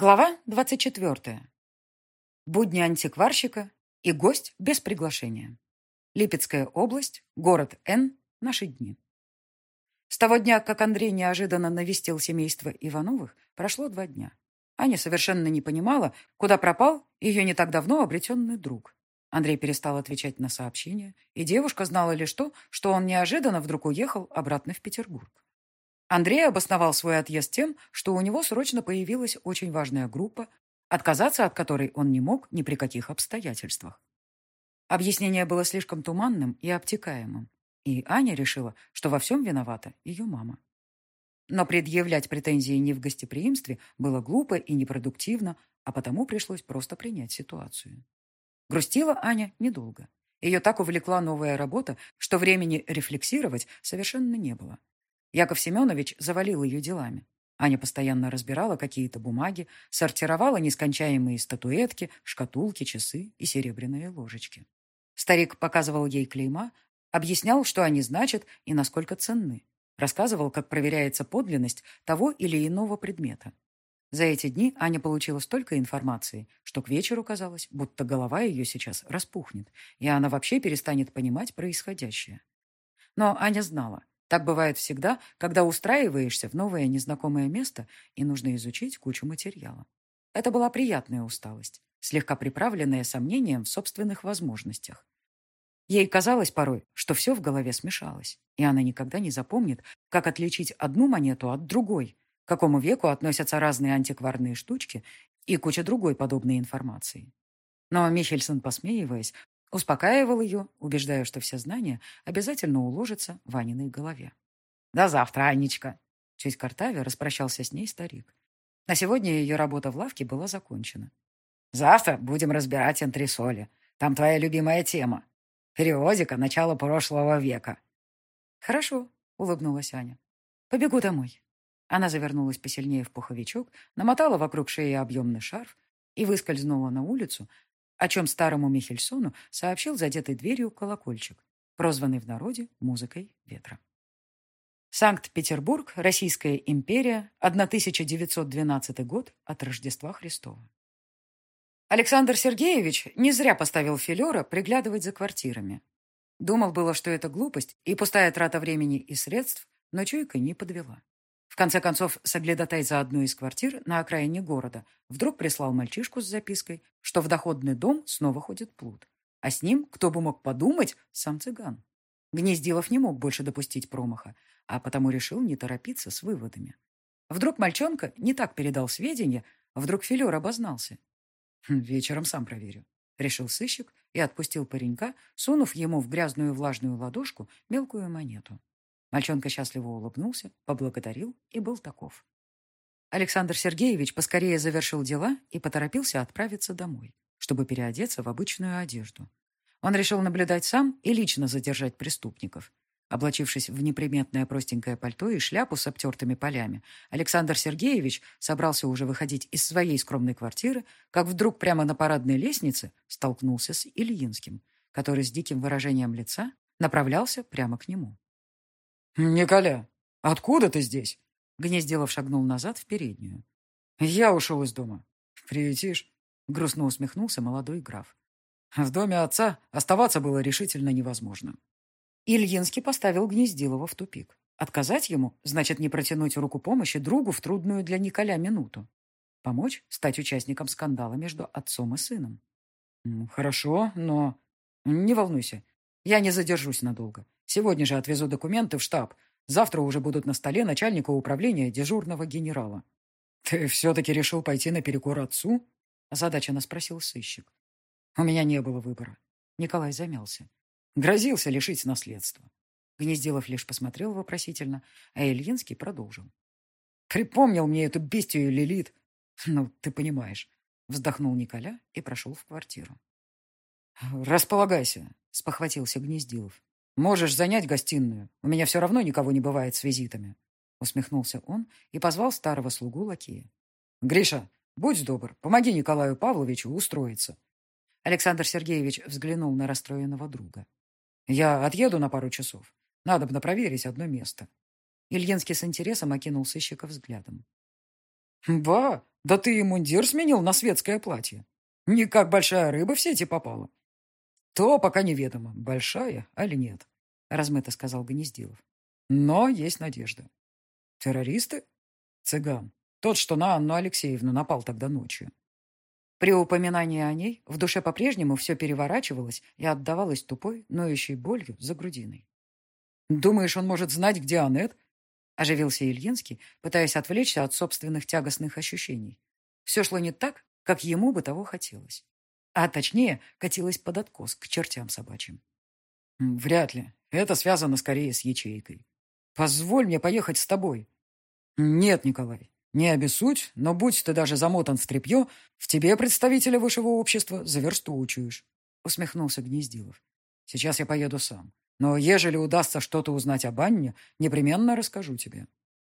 Глава 24. Будни антикварщика и гость без приглашения. Липецкая область, город Н. Наши дни. С того дня, как Андрей неожиданно навестил семейство Ивановых, прошло два дня. Аня совершенно не понимала, куда пропал ее не так давно обретенный друг. Андрей перестал отвечать на сообщения, и девушка знала лишь то, что он неожиданно вдруг уехал обратно в Петербург. Андрей обосновал свой отъезд тем, что у него срочно появилась очень важная группа, отказаться от которой он не мог ни при каких обстоятельствах. Объяснение было слишком туманным и обтекаемым, и Аня решила, что во всем виновата ее мама. Но предъявлять претензии не в гостеприимстве было глупо и непродуктивно, а потому пришлось просто принять ситуацию. Грустила Аня недолго. Ее так увлекла новая работа, что времени рефлексировать совершенно не было. Яков Семенович завалил ее делами. Аня постоянно разбирала какие-то бумаги, сортировала нескончаемые статуэтки, шкатулки, часы и серебряные ложечки. Старик показывал ей клейма, объяснял, что они значат и насколько ценны. Рассказывал, как проверяется подлинность того или иного предмета. За эти дни Аня получила столько информации, что к вечеру казалось, будто голова ее сейчас распухнет, и она вообще перестанет понимать происходящее. Но Аня знала, так бывает всегда, когда устраиваешься в новое незнакомое место и нужно изучить кучу материала. Это была приятная усталость, слегка приправленная сомнением в собственных возможностях. Ей казалось порой, что все в голове смешалось, и она никогда не запомнит, как отличить одну монету от другой, к какому веку относятся разные антикварные штучки и куча другой подобной информации. Но Михельсон, посмеиваясь, Успокаивал ее, убеждая, что все знания обязательно уложатся в Аниной голове. «До завтра, Анечка!» Чуть картавя распрощался с ней старик. На сегодня ее работа в лавке была закончена. «Завтра будем разбирать антресоли. Там твоя любимая тема. Периодика начала прошлого века». «Хорошо», — улыбнулась Аня. «Побегу домой». Она завернулась посильнее в пуховичок, намотала вокруг шеи объемный шарф и выскользнула на улицу, о чем старому Михельсону сообщил задетый дверью колокольчик, прозванный в народе музыкой ветра. Санкт-Петербург, Российская империя, 1912 год от Рождества Христова. Александр Сергеевич не зря поставил филера приглядывать за квартирами. Думал было, что это глупость и пустая трата времени и средств, но чуйка не подвела конце концов, соглядатай за одной из квартир на окраине города вдруг прислал мальчишку с запиской, что в доходный дом снова ходит плут. А с ним, кто бы мог подумать, сам цыган. Гнездилов не мог больше допустить промаха, а потому решил не торопиться с выводами. Вдруг мальчонка не так передал сведения, вдруг филер обознался. «Хм, «Вечером сам проверю», — решил сыщик и отпустил паренька, сунув ему в грязную влажную ладошку мелкую монету. Мальчонка счастливо улыбнулся, поблагодарил и был таков. Александр Сергеевич поскорее завершил дела и поторопился отправиться домой, чтобы переодеться в обычную одежду. Он решил наблюдать сам и лично задержать преступников. Облачившись в неприметное простенькое пальто и шляпу с обтертыми полями, Александр Сергеевич собрался уже выходить из своей скромной квартиры, как вдруг прямо на парадной лестнице столкнулся с Ильинским, который с диким выражением лица направлялся прямо к нему. «Николя, откуда ты здесь?» Гнездилов шагнул назад в переднюю. «Я ушел из дома. Приютишь?» Грустно усмехнулся молодой граф. В доме отца оставаться было решительно невозможно. Ильинский поставил Гнездилова в тупик. Отказать ему значит не протянуть руку помощи другу в трудную для Николя минуту. Помочь стать участником скандала между отцом и сыном. «Хорошо, но...» «Не волнуйся, я не задержусь надолго. Сегодня же отвезу документы в штаб. Завтра уже будут на столе начальника управления дежурного генерала. «Ты все-таки решил пойти наперекор отцу?» озадаченно спросил сыщик. «У меня не было выбора». Николай замялся. Грозился лишить наследства. Гнездилов лишь посмотрел вопросительно, а Ильинский продолжил. «Припомнил мне эту бестию Лилит. Ну, ты понимаешь». Вздохнул Николя и прошел в квартиру. «Располагайся», — спохватился Гнездилов. «Можешь занять гостиную. У меня все равно никого не бывает с визитами». Усмехнулся он и позвал старого слугу лакея. «Гриша, будь добр, помоги Николаю Павловичу устроиться». Александр Сергеевич взглянул на расстроенного друга. «Я отъеду на пару часов. Надо бы проверить одно место». Ильинский с интересом окинул сыщика взглядом. «Ба, Да ты и мундир сменил на светское платье. Не как большая рыба в сети попала. То пока неведомо, большая или нет, размыто сказал Гнездилов. Но есть надежда. Террористы? Цыган. Тот, что на Анну Алексеевну напал тогда ночью. При упоминании о ней в душе по-прежнему все переворачивалось и отдавалось тупой, ноющей болью за грудиной. «Думаешь, он может знать, где Аннет?» – оживился Ильинский, пытаясь отвлечься от собственных тягостных ощущений. Все шло не так, как ему бы того хотелось. А точнее, катилось под откос к чертям собачьим. «Вряд ли. Это связано скорее с ячейкой. Позволь мне поехать с тобой». «Нет, Николай, не обессудь, но будь ты даже замотан в тряпье, в тебе, представителя высшего общества, за версту учуешь», — усмехнулся Гнездилов. «Сейчас я поеду сам. Но ежели удастся что-то узнать об Анне, непременно расскажу тебе».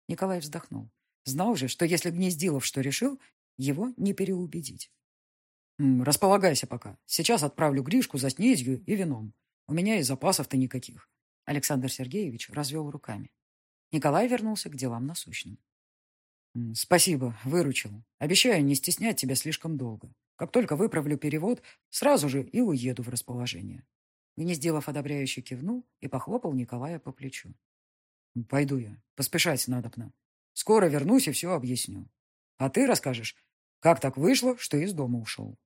Николай вздохнул. Знал же, что если Гнездилов что решил, его не переубедить. «Располагайся пока. Сейчас отправлю Гришку за снедью и вином. У меня и запасов-то никаких». Александр Сергеевич развел руками. Николай вернулся к делам насущным. «Спасибо, выручил. Обещаю не стеснять тебя слишком долго. Как только выправлю перевод, сразу же и уеду в расположение». Гнездилов одобряюще кивнул и похлопал Николая по плечу. «Пойду я. Поспешать надобно. Скоро вернусь и все объясню. А ты расскажешь, как так вышло, что из дома ушел».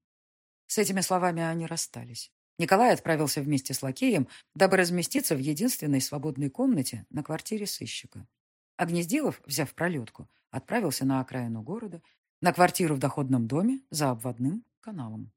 С этими словами они расстались. Николай отправился вместе с лакеем, дабы разместиться в единственной свободной комнате на квартире сыщика. А взяв пролетку, отправился на окраину города, на квартиру в доходном доме за обводным каналом.